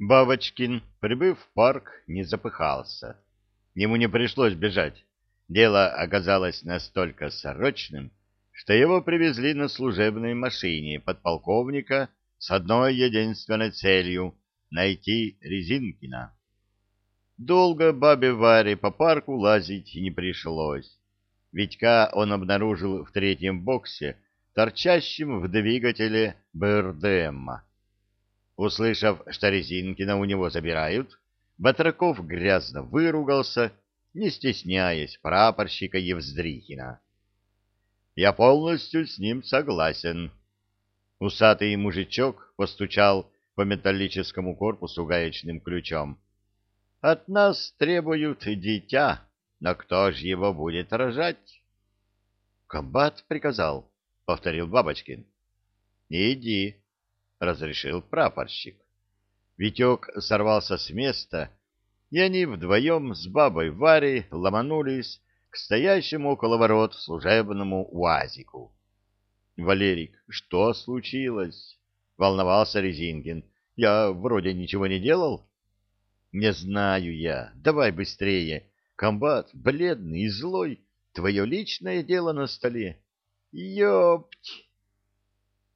Бабочкин, прибыв в парк, не запыхался. Ему не пришлось бежать. Дело оказалось настолько срочным, что его привезли на служебной машине подполковника с одной единственной целью — найти Резинкина. Долго бабе Варе по парку лазить не пришлось. Витька он обнаружил в третьем боксе, торчащим в двигателе БРДМа. Услышав, что Резинкина у него забирают, Батраков грязно выругался, не стесняясь прапорщика Евздрихина. Я полностью с ним согласен. Усатый мужичок постучал по металлическому корпусу гаечным ключом. От нас требуют дитя, но кто ж его будет рожать? Комбат приказал, повторил Бабочкин. Иди, разрешил прапорщик. Витек сорвался с места, и они вдвоем с бабой Варей ломанулись к стоящему около ворот служебному УАЗику. «Валерик, что случилось?» — волновался Резинкин. «Я вроде ничего не делал?» Не знаю я. Давай быстрее. Комбат, бледный и злой. Твое личное дело на столе. Ёпть!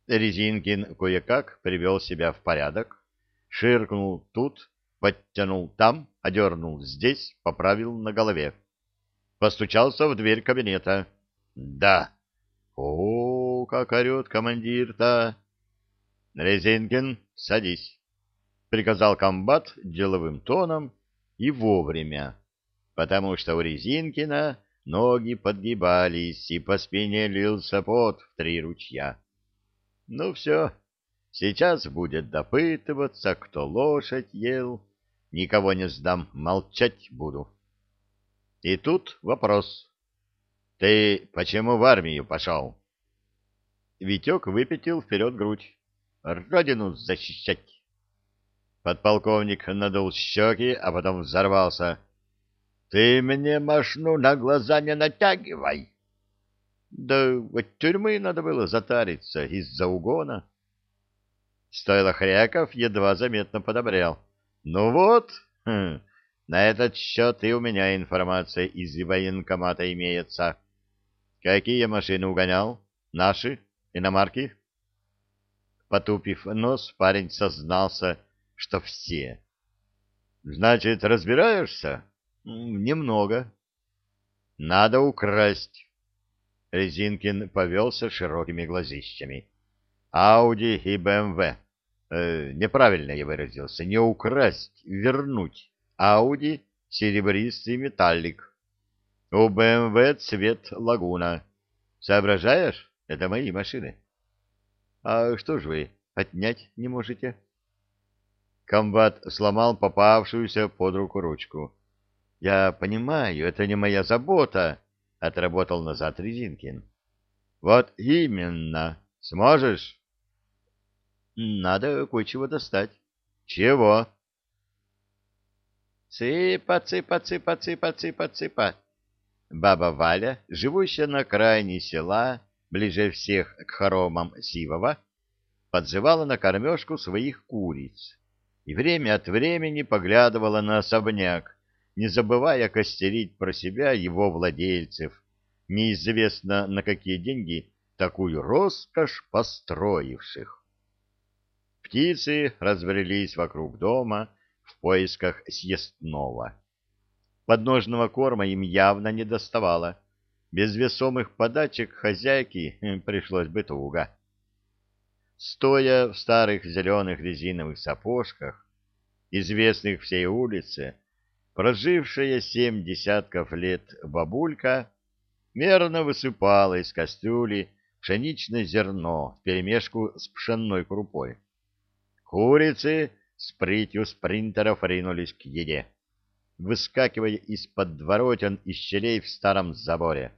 Резинкин кое-как привел себя в порядок. Ширкнул тут, подтянул там, одернул здесь, поправил на голове. Постучался в дверь кабинета. Да. О, как орет командир-то! Резинкин, садись приказал комбат деловым тоном и вовремя, потому что у Резинкина ноги подгибались и по спине лился пот в три ручья. Ну все, сейчас будет допытываться, кто лошадь ел. Никого не сдам, молчать буду. И тут вопрос. Ты почему в армию пошел? Витек выпятил вперед грудь. Родину защищать. Подполковник надул щеки, а потом взорвался. — Ты мне машну на глаза не натягивай! Да от тюрьмы надо было затариться из-за угона. Стоило Хряков едва заметно подобрел. — Ну вот, хм, на этот счет и у меня информация из военкомата имеется. Какие машины угонял? Наши? Иномарки? Потупив нос, парень сознался, что все. Значит, разбираешься? Немного. Надо украсть. Резинкин повелся широкими глазищами. Ауди и БМВ. Э, неправильно я выразился. Не украсть, вернуть. Ауди серебристый металлик. У БМВ цвет лагуна. Соображаешь? Это мои машины. А что ж вы отнять не можете? — Комбат сломал попавшуюся под руку ручку. — Я понимаю, это не моя забота, — отработал назад Резинкин. — Вот именно. Сможешь? — Надо кое-чего достать. — Чего? — Цыпа, цыпа, цыпа, цыпа, цыпа, цыпа. Баба Валя, живущая на окраине села, ближе всех к хоромам Сивова, подзывала на кормежку своих куриц и время от времени поглядывала на особняк, не забывая костерить про себя его владельцев, неизвестно на какие деньги такую роскошь построивших. Птицы разбрелись вокруг дома в поисках съестного. Подножного корма им явно не доставало. Без весомых подачек хозяйки пришлось бы туго. Стоя в старых зеленых резиновых сапожках, известных всей улице, прожившая семь десятков лет бабулька мерно высыпала из кастрюли пшеничное зерно вперемешку с пшенной крупой. Курицы с прытью спринтеров ринулись к еде, выскакивая из-под дворотен и щелей в старом заборе.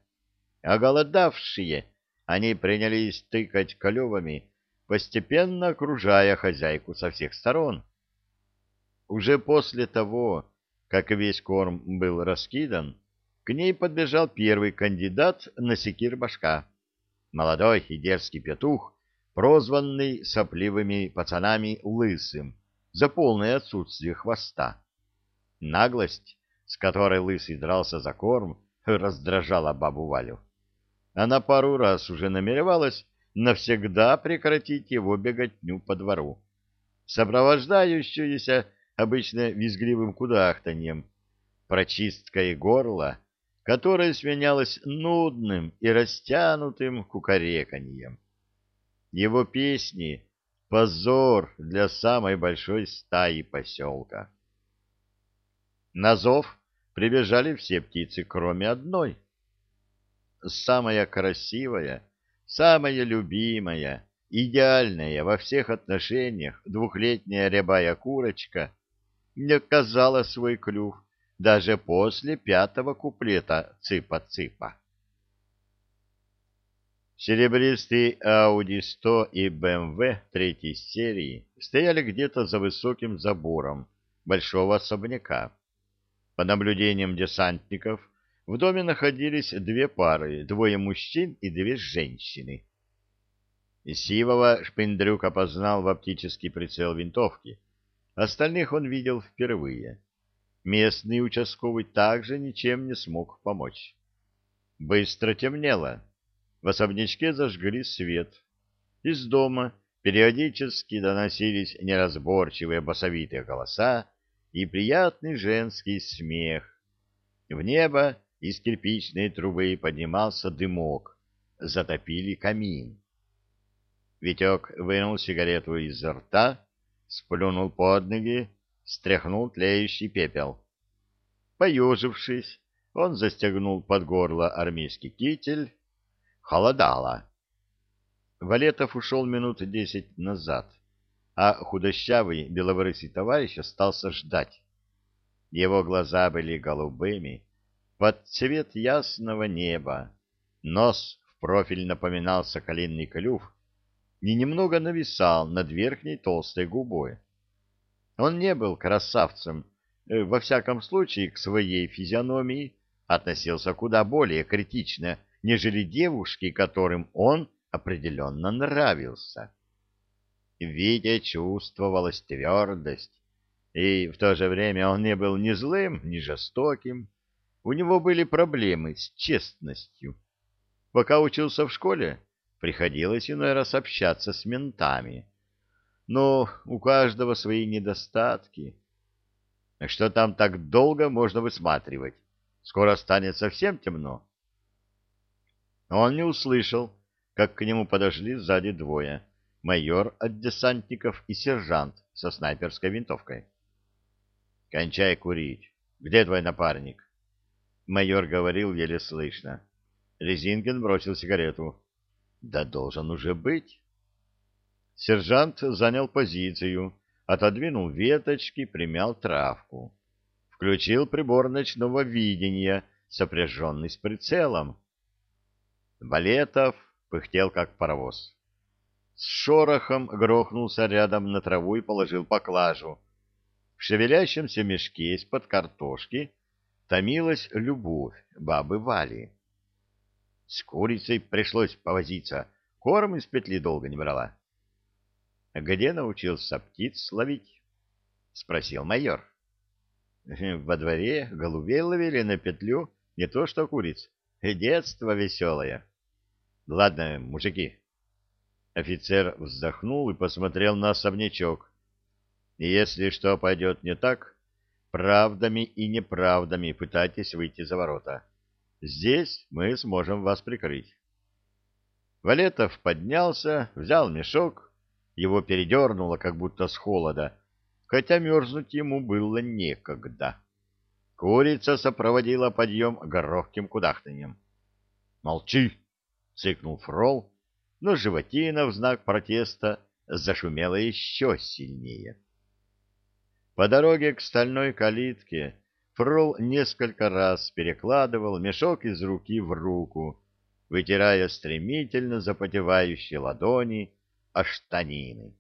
Оголодавшие, они принялись тыкать клювами постепенно окружая хозяйку со всех сторон. Уже после того, как весь корм был раскидан, к ней подбежал первый кандидат на секир-башка, молодой и дерзкий петух, прозванный сопливыми пацанами Лысым, за полное отсутствие хвоста. Наглость, с которой лысый дрался за корм, раздражала бабу Валю. Она пару раз уже намеревалась навсегда прекратить его беготню по двору, сопровождающуюся обычно визгливым кудахтаньем, прочисткой горла, которое сменялось нудным и растянутым кукареканьем. Его песни — позор для самой большой стаи поселка. На зов прибежали все птицы, кроме одной. Самая красивая, самая любимая, идеальная во всех отношениях двухлетняя рябая курочка не оказала свой клюв даже после пятого куплета «Цыпа-цыпа». Серебристый Audi 100 и BMW третьей серии стояли где-то за высоким забором большого особняка. По наблюдениям десантников, в доме находились две пары, двое мужчин и две женщины. Сивого Шпиндрюк опознал в оптический прицел винтовки. Остальных он видел впервые. Местный участковый также ничем не смог помочь. Быстро темнело. В особнячке зажгли свет. Из дома периодически доносились неразборчивые басовитые голоса, и приятный женский смех. В небо из кирпичной трубы поднимался дымок, затопили камин. Витек вынул сигарету изо рта, сплюнул под ноги, стряхнул тлеющий пепел. Поежившись, он застегнул под горло армейский китель. Холодало. Валетов ушел минут десять назад а худощавый белобрысый товарищ остался ждать. Его глаза были голубыми, под цвет ясного неба, нос в профиль напоминал соколиный клюв и немного нависал над верхней толстой губой. Он не был красавцем, э, во всяком случае к своей физиономии относился куда более критично, нежели девушки, которым он определенно нравился. Витя чувствовалась твердость, и в то же время он не был ни злым, ни жестоким. У него были проблемы с честностью. Пока учился в школе, приходилось иной раз общаться с ментами. Но у каждого свои недостатки. Что там так долго можно высматривать? Скоро станет совсем темно. Он не услышал, как к нему подошли сзади двое майор от десантников и сержант со снайперской винтовкой. «Кончай курить. Где твой напарник?» Майор говорил еле слышно. Резинкин бросил сигарету. «Да должен уже быть». Сержант занял позицию, отодвинул веточки, примял травку. Включил прибор ночного видения, сопряженный с прицелом. Балетов пыхтел, как паровоз с шорохом грохнулся рядом на траву и положил поклажу. В шевелящемся мешке из-под картошки томилась любовь бабы Вали. С курицей пришлось повозиться, корм из петли долго не брала. — Где научился птиц ловить? — спросил майор. — Во дворе голубей ловили на петлю, не то что куриц. Детство веселое. — Ладно, мужики, Офицер вздохнул и посмотрел на особнячок. «Если что пойдет не так, правдами и неправдами пытайтесь выйти за ворота. Здесь мы сможем вас прикрыть». Валетов поднялся, взял мешок, его передернуло как будто с холода, хотя мерзнуть ему было некогда. Курица сопроводила подъем горохким кудахтаньем. «Молчи!» — цыкнул Фрол но животина в знак протеста зашумела еще сильнее. По дороге к стальной калитке Фрол несколько раз перекладывал мешок из руки в руку, вытирая стремительно запотевающие ладони о штанины.